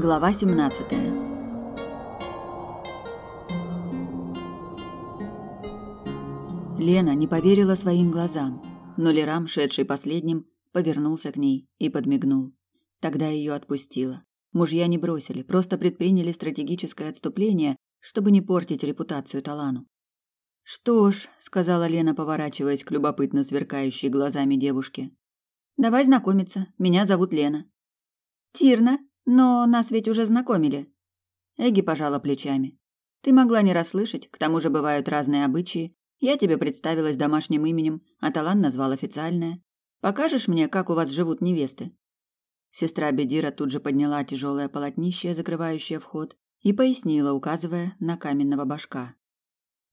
Глава 17 Лена не поверила своим глазам, но Лерам, шедший последним, повернулся к ней и подмигнул. Тогда ее отпустило. Мужья не бросили, просто предприняли стратегическое отступление, чтобы не портить репутацию Талану. «Что ж», — сказала Лена, поворачиваясь к любопытно сверкающей глазами девушке. «Давай знакомиться. Меня зовут Лена». «Тирна, но нас ведь уже знакомили». Эгги пожала плечами. «Ты могла не расслышать, к тому же бывают разные обычаи. Я тебе представилась домашним именем, а Талан назвал официальное. Покажешь мне, как у вас живут невесты?» Сестра Бедира тут же подняла тяжелое полотнище, закрывающее вход, и пояснила, указывая на каменного башка.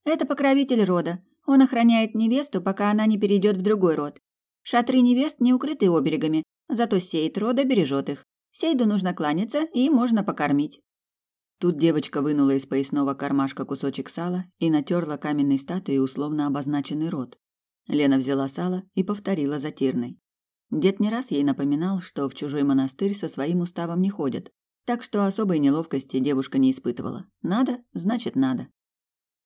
«Это покровитель рода. Он охраняет невесту, пока она не перейдет в другой род. Шатры невест не укрыты оберегами, зато сейт рода бережет их. Сейду нужно кланяться и можно покормить. Тут девочка вынула из поясного кармашка кусочек сала и натерла каменной статуей условно обозначенный рот. Лена взяла сало и повторила за Тирной. Дед не раз ей напоминал, что в чужой монастырь со своим уставом не ходят, так что особой неловкости девушка не испытывала. Надо, значит надо.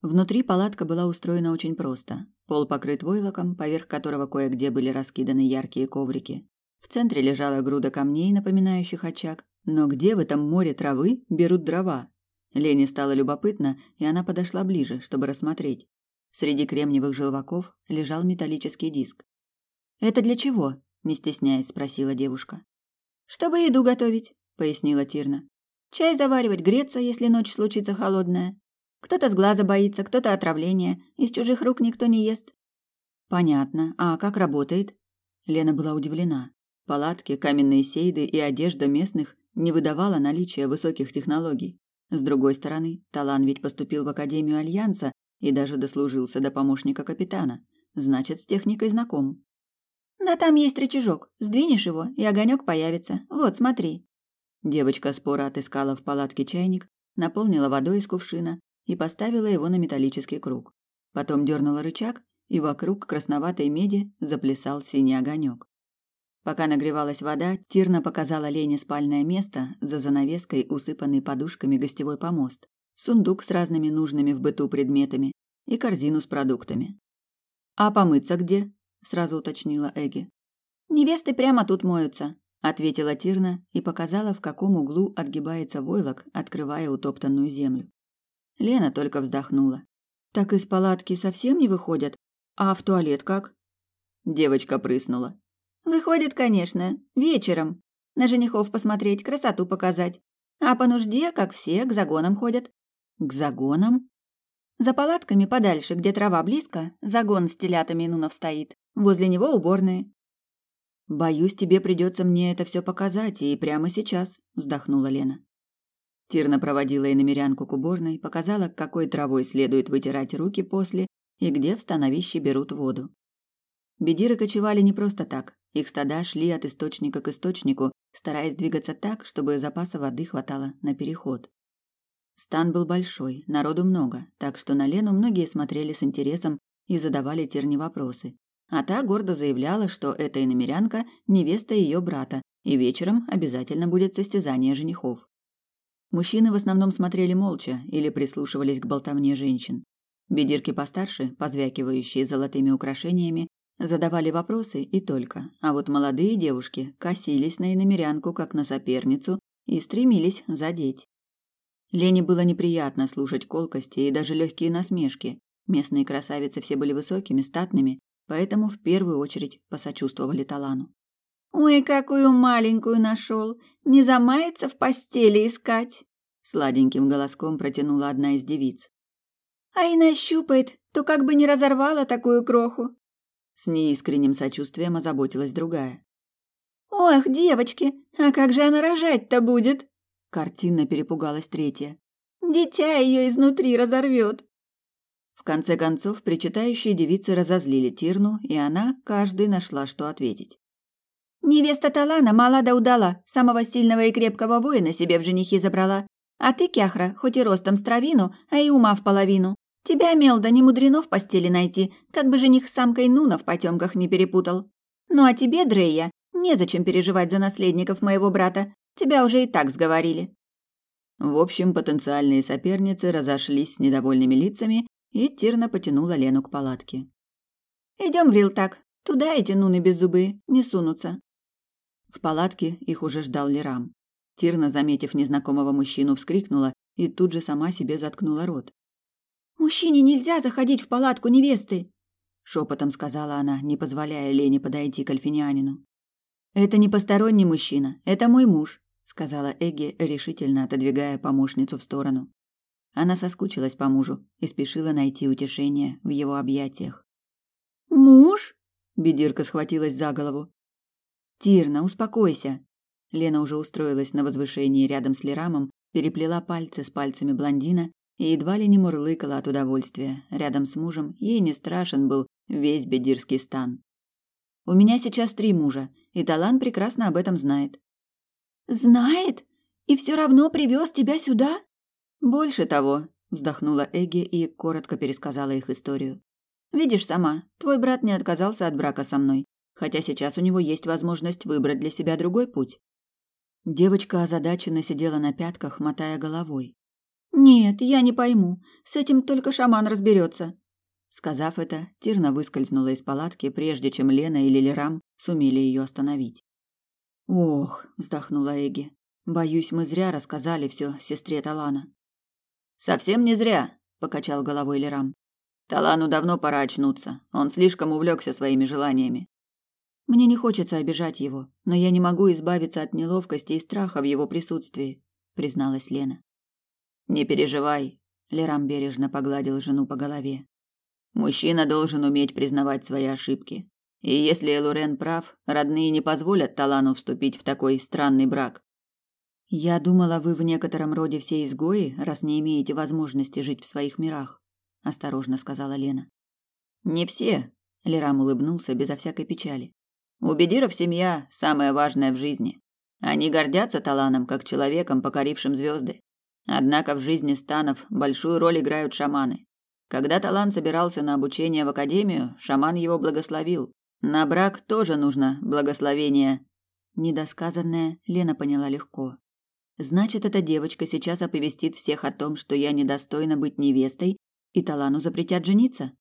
Внутри палатка была устроена очень просто. Пол покрыт войлоком, поверх которого кое-где были раскиданы яркие коврики. В центре лежала груда камней, напоминающих очаг, но где в этом море травы берут дрова? Лене стало любопытно, и она подошла ближе, чтобы рассмотреть. Среди кремниевых желваков лежал металлический диск. «Это для чего?» – не стесняясь спросила девушка. «Чтобы еду готовить», – пояснила Тирна. «Чай заваривать, греться, если ночь случится холодная. Кто-то с глаза боится, кто-то отравления, из чужих рук никто не ест». «Понятно. А как работает?» Лена была удивлена. Палатки, каменные сейды и одежда местных не выдавала наличия высоких технологий. С другой стороны, Талан ведь поступил в Академию Альянса и даже дослужился до помощника капитана. Значит, с техникой знаком. «Да там есть рычажок. Сдвинешь его, и огонек появится. Вот, смотри». Девочка споро отыскала в палатке чайник, наполнила водой из кувшина и поставила его на металлический круг. Потом дернула рычаг, и вокруг красноватой меди заплясал синий огонек. Пока нагревалась вода, Тирна показала Лене спальное место за занавеской, усыпанный подушками гостевой помост, сундук с разными нужными в быту предметами и корзину с продуктами. «А помыться где?» – сразу уточнила Эги. «Невесты прямо тут моются», – ответила Тирна и показала, в каком углу отгибается войлок, открывая утоптанную землю. Лена только вздохнула. «Так из палатки совсем не выходят? А в туалет как?» Девочка прыснула. Выходит, конечно, вечером. На женихов посмотреть, красоту показать. А по нужде, как все, к загонам ходят. К загонам? За палатками подальше, где трава близко, загон с телятами нунов стоит. Возле него уборные. Боюсь, тебе придется мне это все показать, и прямо сейчас, вздохнула Лена. Тирна проводила иномерянку к уборной, показала, какой травой следует вытирать руки после и где в становище берут воду. Бедиры кочевали не просто так. Их стада шли от источника к источнику, стараясь двигаться так, чтобы запаса воды хватало на переход. Стан был большой, народу много, так что на Лену многие смотрели с интересом и задавали Терни вопросы. А та гордо заявляла, что эта иномерянка – невеста ее брата, и вечером обязательно будет состязание женихов. Мужчины в основном смотрели молча или прислушивались к болтовне женщин. Бедирки постарше, позвякивающие золотыми украшениями, Задавали вопросы и только, а вот молодые девушки косились на иномерянку как на соперницу и стремились задеть. Лене было неприятно слушать колкости и даже легкие насмешки. Местные красавицы все были высокими, статными, поэтому в первую очередь посочувствовали Талану. «Ой, какую маленькую нашел! Не замается в постели искать!» Сладеньким голоском протянула одна из девиц. «А и нащупает, то как бы не разорвала такую кроху!» С неискренним сочувствием озаботилась другая. «Ох, девочки, а как же она рожать-то будет?» Картинно перепугалась третья. «Дитя ее изнутри разорвет!» В конце концов, причитающие девицы разозлили Тирну, и она, каждый, нашла, что ответить. «Невеста Талана мала да удала, самого сильного и крепкого воина себе в женихи забрала. А ты, Кяхра, хоть и ростом с травину, а и ума в половину. Тебя, Мелда, не мудрено в постели найти, как бы жених с самкой Нуна в потемках не перепутал. Ну а тебе, Дрейя, незачем переживать за наследников моего брата. Тебя уже и так сговорили. В общем, потенциальные соперницы разошлись с недовольными лицами, и Тирна потянула Лену к палатке. Идем в Рилтак. Туда эти нуны беззубые не сунутся. В палатке их уже ждал Лерам. Тирна, заметив незнакомого мужчину, вскрикнула и тут же сама себе заткнула рот. «Мужчине нельзя заходить в палатку невесты!» шепотом сказала она, не позволяя Лене подойти к альфинянину. «Это не посторонний мужчина, это мой муж», сказала Эгги, решительно отодвигая помощницу в сторону. Она соскучилась по мужу и спешила найти утешение в его объятиях. «Муж?» Бедирка схватилась за голову. «Тирна, успокойся!» Лена уже устроилась на возвышении рядом с Лерамом, переплела пальцы с пальцами блондина и едва ли не мурлыкала от удовольствия. Рядом с мужем ей не страшен был весь бедирский стан. «У меня сейчас три мужа, и Талан прекрасно об этом знает». «Знает? И все равно привез тебя сюда?» «Больше того», — вздохнула Эгги и коротко пересказала их историю. «Видишь сама, твой брат не отказался от брака со мной, хотя сейчас у него есть возможность выбрать для себя другой путь. Девочка озадаченно сидела на пятках, мотая головой. «Нет, я не пойму. С этим только шаман разберется. Сказав это, Тирна выскользнула из палатки, прежде чем Лена и Лилирам сумели ее остановить. «Ох», — вздохнула Эги, — «боюсь, мы зря рассказали все сестре Талана». «Совсем не зря», — покачал головой Лирам. «Талану давно пора очнуться. Он слишком увлекся своими желаниями. Мне не хочется обижать его, но я не могу избавиться от неловкости и страха в его присутствии, призналась Лена. Не переживай, Лерам бережно погладил жену по голове. Мужчина должен уметь признавать свои ошибки. И если Элурен прав, родные не позволят Талану вступить в такой странный брак. Я думала, вы в некотором роде все изгои, раз не имеете возможности жить в своих мирах, осторожно сказала Лена. Не все, Лерам улыбнулся безо всякой печали. У бедиров семья самая важная в жизни. Они гордятся Таланом как человеком, покорившим звезды. Однако в жизни станов большую роль играют шаманы. Когда Талан собирался на обучение в академию, шаман его благословил. На брак тоже нужно благословение. Недосказанное Лена поняла легко. Значит, эта девочка сейчас оповестит всех о том, что я недостойна быть невестой, и Талану запретят жениться?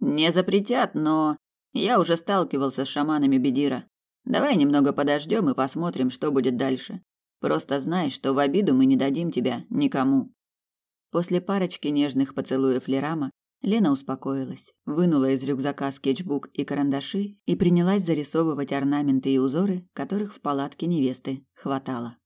Не запретят, но я уже сталкивался с шаманами Бедира. Давай немного подождем и посмотрим, что будет дальше. Просто знай, что в обиду мы не дадим тебя никому. После парочки нежных поцелуев Лерама Лена успокоилась, вынула из рюкзака скетчбук и карандаши и принялась зарисовывать орнаменты и узоры, которых в палатке невесты хватало.